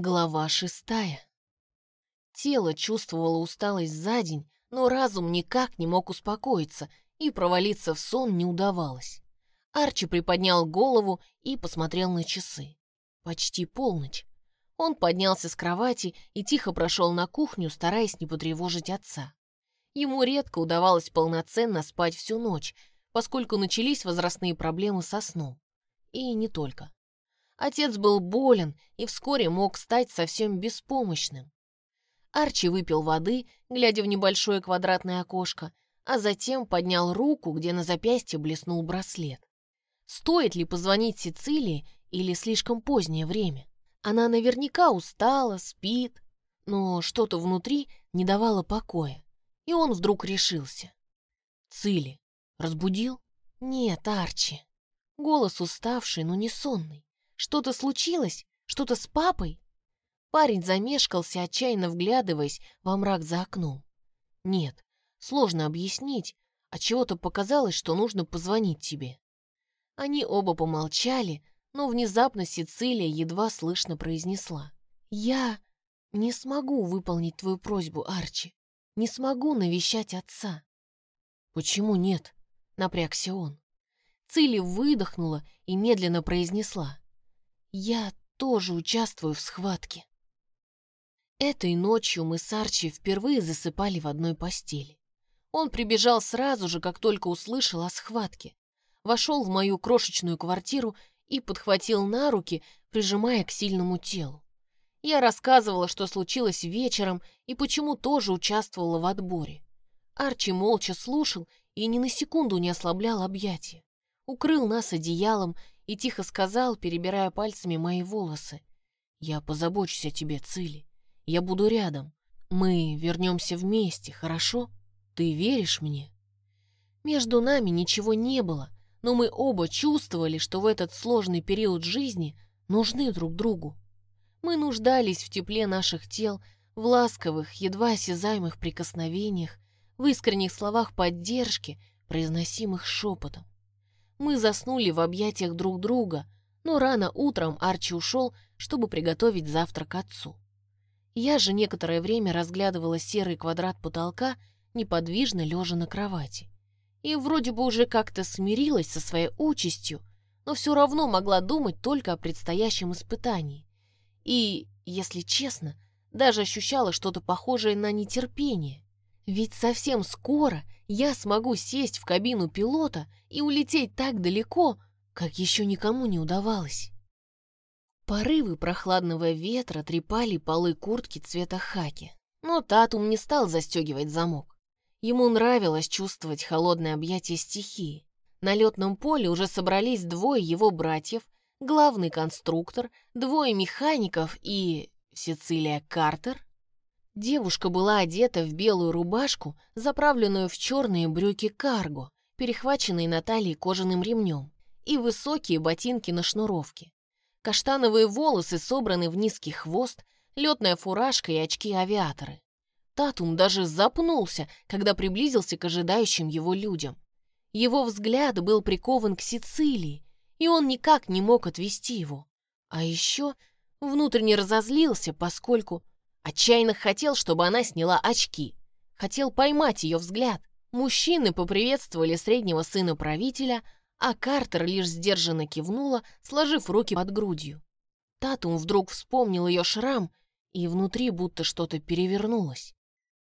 Глава шестая. Тело чувствовало усталость за день, но разум никак не мог успокоиться, и провалиться в сон не удавалось. Арчи приподнял голову и посмотрел на часы. Почти полночь. Он поднялся с кровати и тихо прошел на кухню, стараясь не потревожить отца. Ему редко удавалось полноценно спать всю ночь, поскольку начались возрастные проблемы со сном. И не только. Отец был болен и вскоре мог стать совсем беспомощным. Арчи выпил воды, глядя в небольшое квадратное окошко, а затем поднял руку, где на запястье блеснул браслет. Стоит ли позвонить Сицилии или слишком позднее время? Она наверняка устала, спит, но что-то внутри не давало покоя, и он вдруг решился. «Цили, разбудил?» «Нет, Арчи». Голос уставший, но не сонный. Что-то случилось? Что-то с папой?» Парень замешкался, отчаянно вглядываясь во мрак за окном. «Нет, сложно объяснить, а чего-то показалось, что нужно позвонить тебе». Они оба помолчали, но внезапно Сицилия едва слышно произнесла. «Я не смогу выполнить твою просьбу, Арчи. Не смогу навещать отца». «Почему нет?» — напрягся он. Цили выдохнула и медленно произнесла. Я тоже участвую в схватке. Этой ночью мы с Арчи впервые засыпали в одной постели. Он прибежал сразу же, как только услышал о схватке. Вошел в мою крошечную квартиру и подхватил на руки, прижимая к сильному телу. Я рассказывала, что случилось вечером и почему тоже участвовала в отборе. Арчи молча слушал и ни на секунду не ослаблял объятия. Укрыл нас одеялом и тихо сказал, перебирая пальцами мои волосы. «Я позабочусь о тебе, Цили. Я буду рядом. Мы вернемся вместе, хорошо? Ты веришь мне?» Между нами ничего не было, но мы оба чувствовали, что в этот сложный период жизни нужны друг другу. Мы нуждались в тепле наших тел, в ласковых, едва осязаемых прикосновениях, в искренних словах поддержки, произносимых шепотом. Мы заснули в объятиях друг друга, но рано утром Арчи ушел, чтобы приготовить завтрак отцу. Я же некоторое время разглядывала серый квадрат потолка, неподвижно лежа на кровати. И вроде бы уже как-то смирилась со своей участью, но все равно могла думать только о предстоящем испытании. И, если честно, даже ощущала что-то похожее на нетерпение. Ведь совсем скоро я смогу сесть в кабину пилота и улететь так далеко, как еще никому не удавалось. Порывы прохладного ветра трепали полы куртки цвета хаки, но Татум не стал застегивать замок. Ему нравилось чувствовать холодное объятие стихии. На летном поле уже собрались двое его братьев, главный конструктор, двое механиков и... Сицилия Картер Девушка была одета в белую рубашку, заправленную в черные брюки карго, перехваченные на талии кожаным ремнем, и высокие ботинки на шнуровке. Каштановые волосы собраны в низкий хвост, летная фуражка и очки-авиаторы. Татум даже запнулся, когда приблизился к ожидающим его людям. Его взгляд был прикован к Сицилии, и он никак не мог отвести его. А еще внутренне разозлился, поскольку Отчаянно хотел, чтобы она сняла очки. Хотел поймать ее взгляд. Мужчины поприветствовали среднего сына правителя, а Картер лишь сдержанно кивнула, сложив руки под грудью. Татум вдруг вспомнил ее шрам, и внутри будто что-то перевернулось.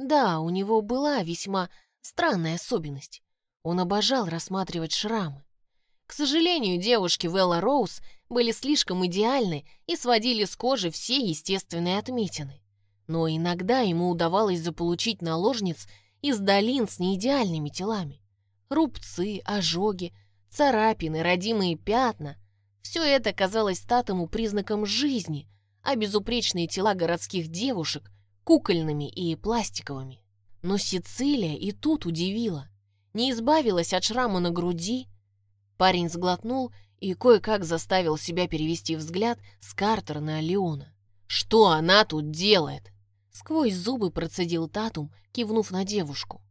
Да, у него была весьма странная особенность. Он обожал рассматривать шрамы. К сожалению, девушки Велла Роуз были слишком идеальны и сводили с кожи все естественные отметины но иногда ему удавалось заполучить наложниц из долин с неидеальными телами. Рубцы, ожоги, царапины, родимые пятна — все это казалось Татому признаком жизни, а безупречные тела городских девушек — кукольными и пластиковыми. Но Сицилия и тут удивила. Не избавилась от шрама на груди. Парень сглотнул и кое-как заставил себя перевести взгляд с Картера на Леона. «Что она тут делает?» Сквозь зубы процедил Татум, кивнув на девушку.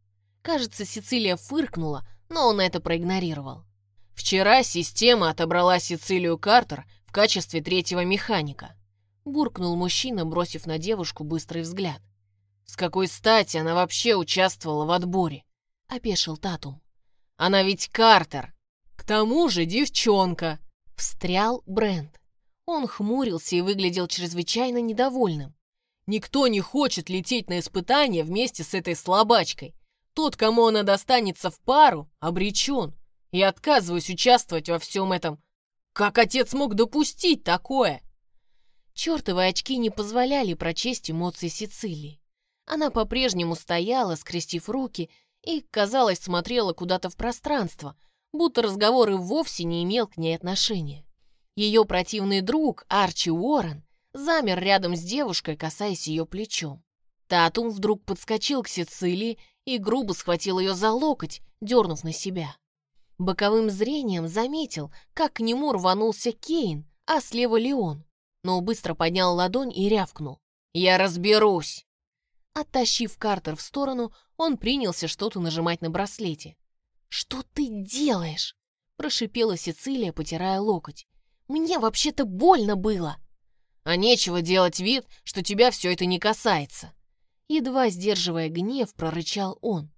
Кажется, Сицилия фыркнула, но он это проигнорировал. Вчера система отобрала Сицилию Картер в качестве третьего механика. буркнул мужчина, бросив на девушку быстрый взгляд. «С какой стати она вообще участвовала в отборе?» — опешил Татум. «Она ведь Картер! К тому же девчонка!» — встрял Брент. Он хмурился и выглядел чрезвычайно недовольным. «Никто не хочет лететь на испытание вместе с этой слабачкой. Тот, кому она достанется в пару, обречен. И отказываюсь участвовать во всем этом. Как отец мог допустить такое?» Чёртовы очки не позволяли прочесть эмоции Сицилии. Она по-прежнему стояла, скрестив руки, и, казалось, смотрела куда-то в пространство, будто разговор и вовсе не имел к ней отношения. Ее противный друг, Арчи Уоррен, замер рядом с девушкой, касаясь ее плечом. Татум вдруг подскочил к Сицилии и грубо схватил ее за локоть, дернув на себя. Боковым зрением заметил, как к нему рванулся Кейн, а слева Леон но быстро поднял ладонь и рявкнул. «Я разберусь!» Оттащив Картер в сторону, он принялся что-то нажимать на браслете. «Что ты делаешь?» – прошипела Сицилия, потирая локоть. «Мне вообще-то больно было!» «А нечего делать вид, что тебя все это не касается!» Едва сдерживая гнев, прорычал он.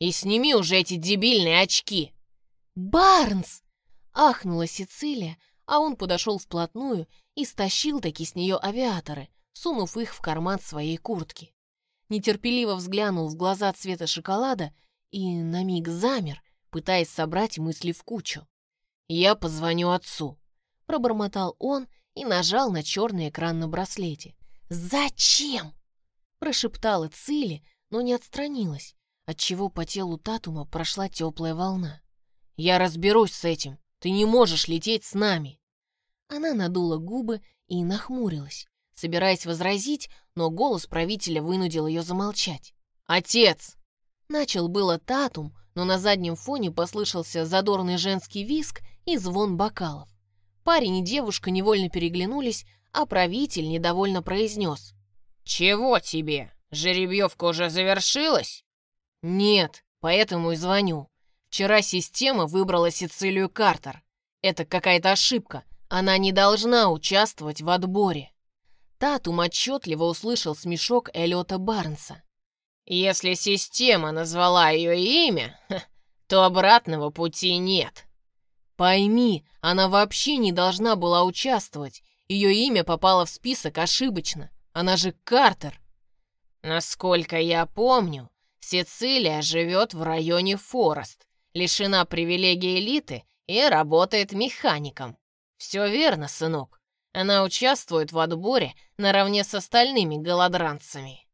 «И сними уже эти дебильные очки!» «Барнс!» – ахнула Сицилия, а он подошел вплотную и стащил таки с нее авиаторы, сунув их в карман своей куртки. Нетерпеливо взглянул в глаза цвета шоколада и на миг замер, пытаясь собрать мысли в кучу. «Я позвоню отцу», — пробормотал он и нажал на черный экран на браслете. «Зачем?» — прошептала Цили, но не отстранилась, отчего по телу Татума прошла теплая волна. «Я разберусь с этим. Ты не можешь лететь с нами!» Она надула губы и нахмурилась, собираясь возразить, но голос правителя вынудил ее замолчать. «Отец!» Начал было Татум, но на заднем фоне послышался задорный женский виск и звон бокалов. Парень и девушка невольно переглянулись, а правитель недовольно произнес. «Чего тебе? Жеребьевка уже завершилась?» «Нет, поэтому и звоню. Вчера система выбрала Сицилию Картер. Это какая-то ошибка. Она не должна участвовать в отборе. Татум отчетливо услышал смешок Эллиота Барнса. «Если система назвала ее имя, то обратного пути нет». «Пойми, она вообще не должна была участвовать. Ее имя попало в список ошибочно. Она же Картер». «Насколько я помню, Сицилия живет в районе Форест, лишена привилегий элиты и работает механиком. Все верно, сынок. Она участвует в отборе наравне с остальными голодранцами.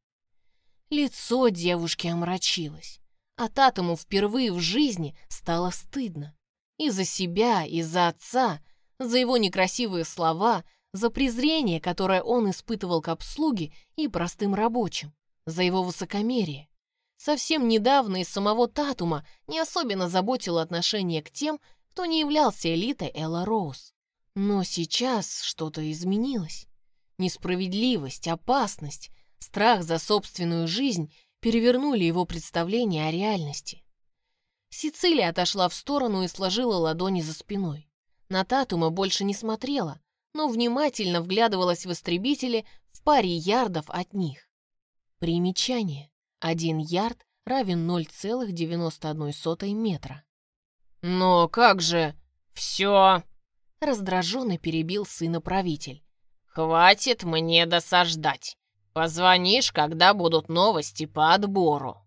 Лицо девушки омрачилось. А Татому впервые в жизни стало стыдно. И за себя, и за отца, за его некрасивые слова, за презрение, которое он испытывал к обслуге и простым рабочим, за его высокомерие. Совсем недавно из самого Татума не особенно заботило отношение к тем, кто не являлся элитой Элла Роуз. Но сейчас что-то изменилось. Несправедливость, опасность, страх за собственную жизнь перевернули его представление о реальности. Сицилия отошла в сторону и сложила ладони за спиной. На Татума больше не смотрела, но внимательно вглядывалась в истребители в паре ярдов от них. Примечание. Один ярд равен 0,91 метра. «Но как же...» «Все!» — раздраженно перебил сына правитель. «Хватит мне досаждать. Позвонишь, когда будут новости по отбору».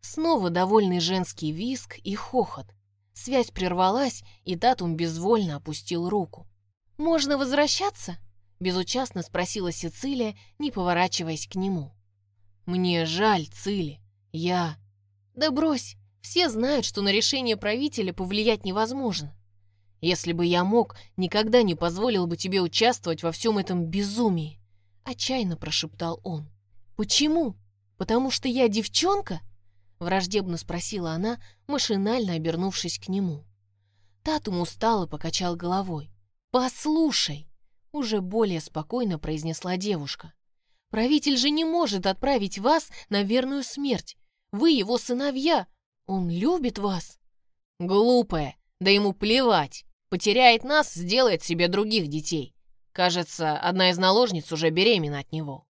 Снова довольный женский виск и хохот. Связь прервалась, и Татум безвольно опустил руку. «Можно возвращаться?» — безучастно спросила Сицилия, не поворачиваясь к нему. «Мне жаль, Цили. Я...» «Да брось, все знают, что на решение правителя повлиять невозможно. Если бы я мог, никогда не позволил бы тебе участвовать во всем этом безумии», — отчаянно прошептал он. «Почему? Потому что я девчонка?» — враждебно спросила она, машинально обернувшись к нему. Татум устал и покачал головой. «Послушай!» — уже более спокойно произнесла девушка. Правитель же не может отправить вас на верную смерть. Вы его сыновья. Он любит вас. Глупая, да ему плевать. Потеряет нас, сделает себе других детей. Кажется, одна из наложниц уже беременна от него.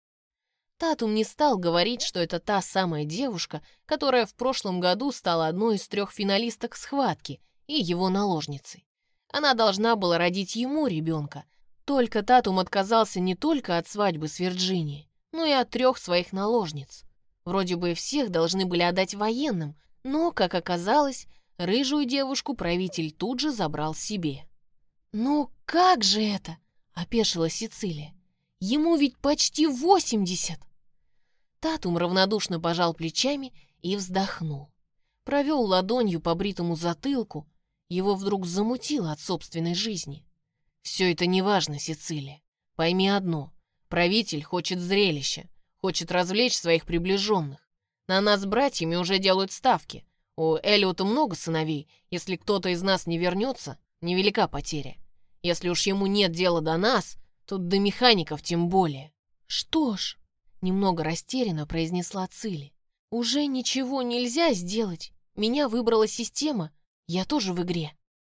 Татум не стал говорить, что это та самая девушка, которая в прошлом году стала одной из трех финалисток схватки и его наложницей. Она должна была родить ему ребенка. Только Татум отказался не только от свадьбы с Вирджинией, но и от трех своих наложниц. Вроде бы всех должны были отдать военным, но, как оказалось, рыжую девушку правитель тут же забрал себе. «Ну как же это?» — опешила Сицилия. «Ему ведь почти восемьдесят!» Татум равнодушно пожал плечами и вздохнул. Провел ладонью по бритому затылку, его вдруг замутило от собственной жизни. «Все это неважно, Сицилия. Пойми одно. Правитель хочет зрелища, хочет развлечь своих приближенных. На нас братьями уже делают ставки. У Эллиота много сыновей. Если кто-то из нас не вернется, невелика потеря. Если уж ему нет дела до нас, то до механиков тем более. Что ж, немного растерянно произнесла Цили. Уже ничего нельзя сделать. Меня выбрала система. Я тоже в игре.